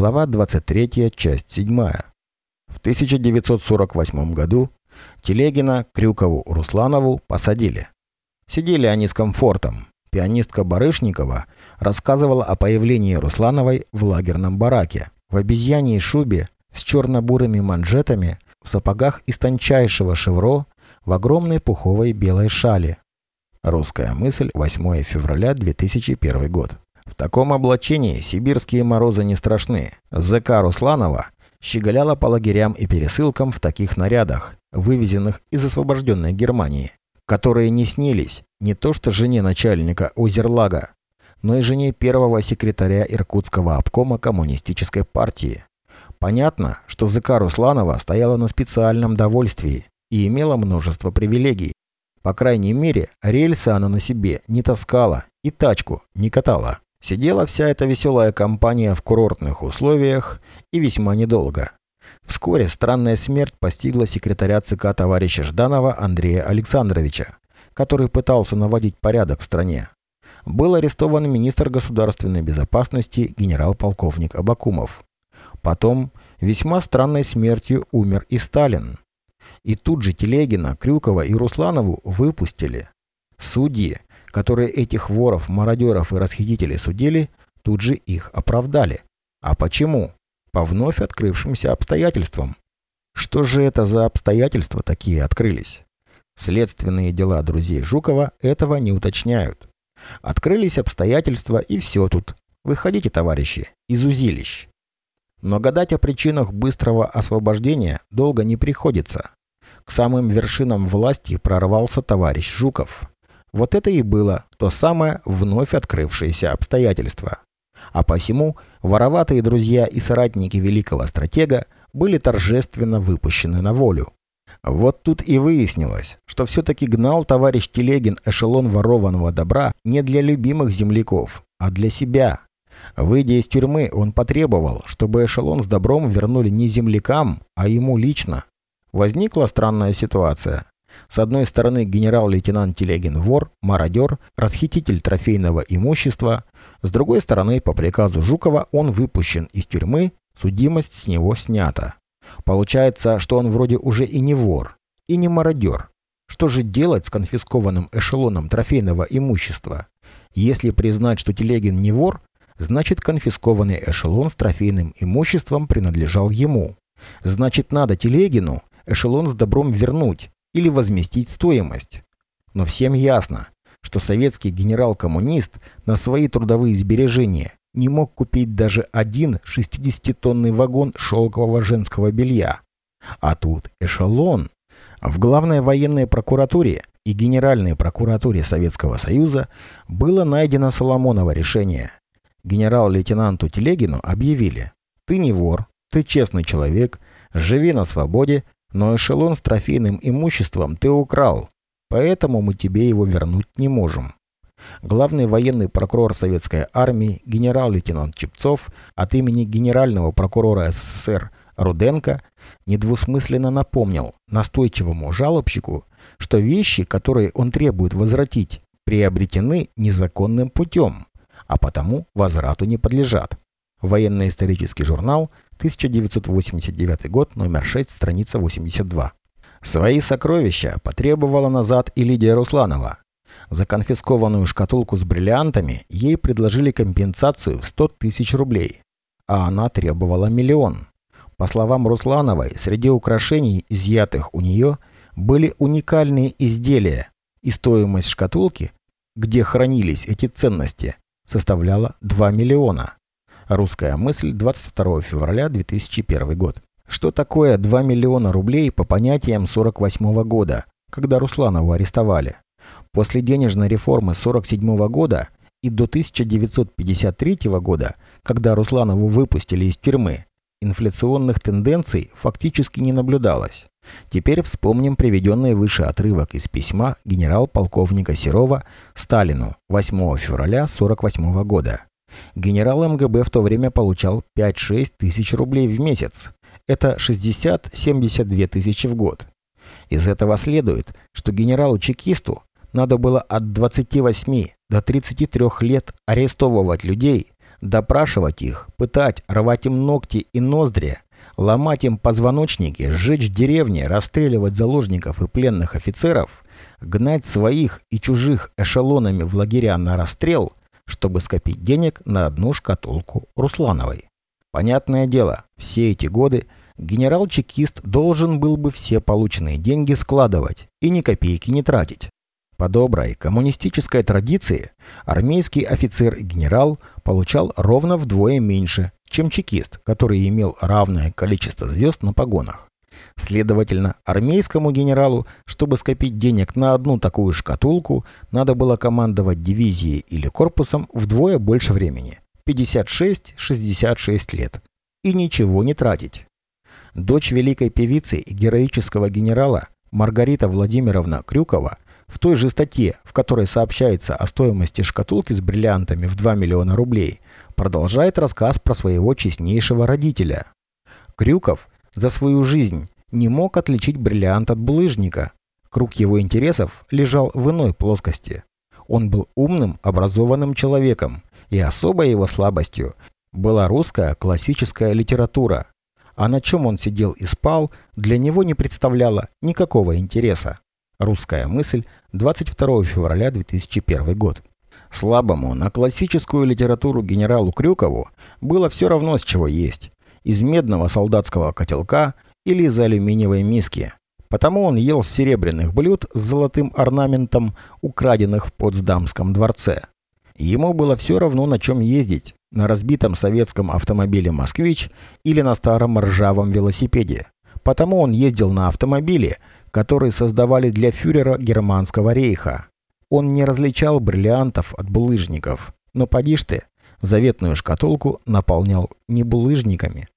Глава 23, часть 7. В 1948 году Телегина, Крюкову, Русланову посадили. Сидели они с комфортом. Пианистка Барышникова рассказывала о появлении Руслановой в лагерном бараке, в обезьяньей шубе, с черно-бурыми манжетами, в сапогах из тончайшего шевро, в огромной пуховой белой шали. Русская мысль, 8 февраля 2001 год. Таком облачении сибирские морозы не страшны. ЗК Русланова щеголяла по лагерям и пересылкам в таких нарядах, вывезенных из освобожденной Германии, которые не снились не то что жене начальника Озерлага, но и жене первого секретаря Иркутского обкома коммунистической партии. Понятно, что ЗК Русланова стояла на специальном довольствии и имела множество привилегий. По крайней мере, рельсы она на себе не таскала и тачку не катала. Сидела вся эта веселая компания в курортных условиях и весьма недолго. Вскоре странная смерть постигла секретаря ЦК товарища Жданова Андрея Александровича, который пытался наводить порядок в стране. Был арестован министр государственной безопасности генерал-полковник Абакумов. Потом весьма странной смертью умер и Сталин. И тут же Телегина, Крюкова и Русланову выпустили. Судьи, которые этих воров, мародеров и расхитителей судили, тут же их оправдали. А почему? По вновь открывшимся обстоятельствам. Что же это за обстоятельства такие открылись? Следственные дела друзей Жукова этого не уточняют. Открылись обстоятельства и все тут. Выходите, товарищи, из узилищ. Но гадать о причинах быстрого освобождения долго не приходится. К самым вершинам власти прорвался товарищ Жуков. Вот это и было то самое вновь открывшееся обстоятельство. А посему вороватые друзья и соратники великого стратега были торжественно выпущены на волю. Вот тут и выяснилось, что все-таки гнал товарищ Телегин эшелон ворованного добра не для любимых земляков, а для себя. Выйдя из тюрьмы, он потребовал, чтобы эшелон с добром вернули не землякам, а ему лично. Возникла странная ситуация. С одной стороны генерал-лейтенант Телегин вор, мародер, расхититель трофейного имущества. С другой стороны, по приказу Жукова он выпущен из тюрьмы, судимость с него снята. Получается, что он вроде уже и не вор, и не мародер. Что же делать с конфискованным эшелоном трофейного имущества? Если признать, что Телегин не вор, значит конфискованный эшелон с трофейным имуществом принадлежал ему. Значит, надо Телегину эшелон с добром вернуть, или возместить стоимость. Но всем ясно, что советский генерал-коммунист на свои трудовые сбережения не мог купить даже один 60-тонный вагон шелкового женского белья. А тут эшелон. В главной военной прокуратуре и Генеральной прокуратуре Советского Союза было найдено Соломоново решение. Генерал-лейтенанту Телегину объявили «Ты не вор, ты честный человек, живи на свободе но эшелон с трофейным имуществом ты украл, поэтому мы тебе его вернуть не можем. Главный военный прокурор Советской Армии генерал-лейтенант Чепцов от имени генерального прокурора СССР Руденко недвусмысленно напомнил настойчивому жалобщику, что вещи, которые он требует возвратить, приобретены незаконным путем, а потому возврату не подлежат. Военно-исторический журнал 1989 год, номер 6, страница 82. Свои сокровища потребовала назад и Лидия Русланова. За конфискованную шкатулку с бриллиантами ей предложили компенсацию в 100 тысяч рублей, а она требовала миллион. По словам Руслановой, среди украшений, изъятых у нее, были уникальные изделия, и стоимость шкатулки, где хранились эти ценности, составляла 2 миллиона. Русская мысль, 22 февраля 2001 год. Что такое 2 миллиона рублей по понятиям 48 года, когда Русланову арестовали? После денежной реформы 47 года и до 1953 года, когда Русланову выпустили из тюрьмы, инфляционных тенденций фактически не наблюдалось. Теперь вспомним приведенный выше отрывок из письма генерал-полковника Серова Сталину 8 февраля 1948 года. Генерал МГБ в то время получал 5-6 тысяч рублей в месяц. Это 60-72 тысячи в год. Из этого следует, что генералу-чекисту надо было от 28 до 33 лет арестовывать людей, Допрашивать их, пытать, рвать им ногти и ноздри, ломать им позвоночники, сжечь деревни, расстреливать заложников и пленных офицеров, гнать своих и чужих эшелонами в лагеря на расстрел, чтобы скопить денег на одну шкатулку Руслановой. Понятное дело, все эти годы генерал-чекист должен был бы все полученные деньги складывать и ни копейки не тратить. По доброй коммунистической традиции армейский офицер и генерал получал ровно вдвое меньше, чем чекист, который имел равное количество звезд на погонах. Следовательно, армейскому генералу, чтобы скопить денег на одну такую шкатулку, надо было командовать дивизией или корпусом вдвое больше времени – 56-66 лет. И ничего не тратить. Дочь великой певицы и героического генерала Маргарита Владимировна Крюкова – в той же статье, в которой сообщается о стоимости шкатулки с бриллиантами в 2 миллиона рублей, продолжает рассказ про своего честнейшего родителя. Крюков за свою жизнь не мог отличить бриллиант от булыжника. Круг его интересов лежал в иной плоскости. Он был умным, образованным человеком, и особой его слабостью была русская классическая литература. А на чем он сидел и спал, для него не представляло никакого интереса. Русская мысль, 22 февраля 2001 год. Слабому на классическую литературу генералу Крюкову было все равно с чего есть. Из медного солдатского котелка или из алюминиевой миски. Потому он ел серебряных блюд с золотым орнаментом, украденных в Потсдамском дворце. Ему было все равно на чем ездить, на разбитом советском автомобиле «Москвич» или на старом ржавом велосипеде. Потому он ездил на автомобиле, которые создавали для фюрера германского рейха. Он не различал бриллиантов от булыжников. Но поди ж ты, заветную шкатулку наполнял не булыжниками,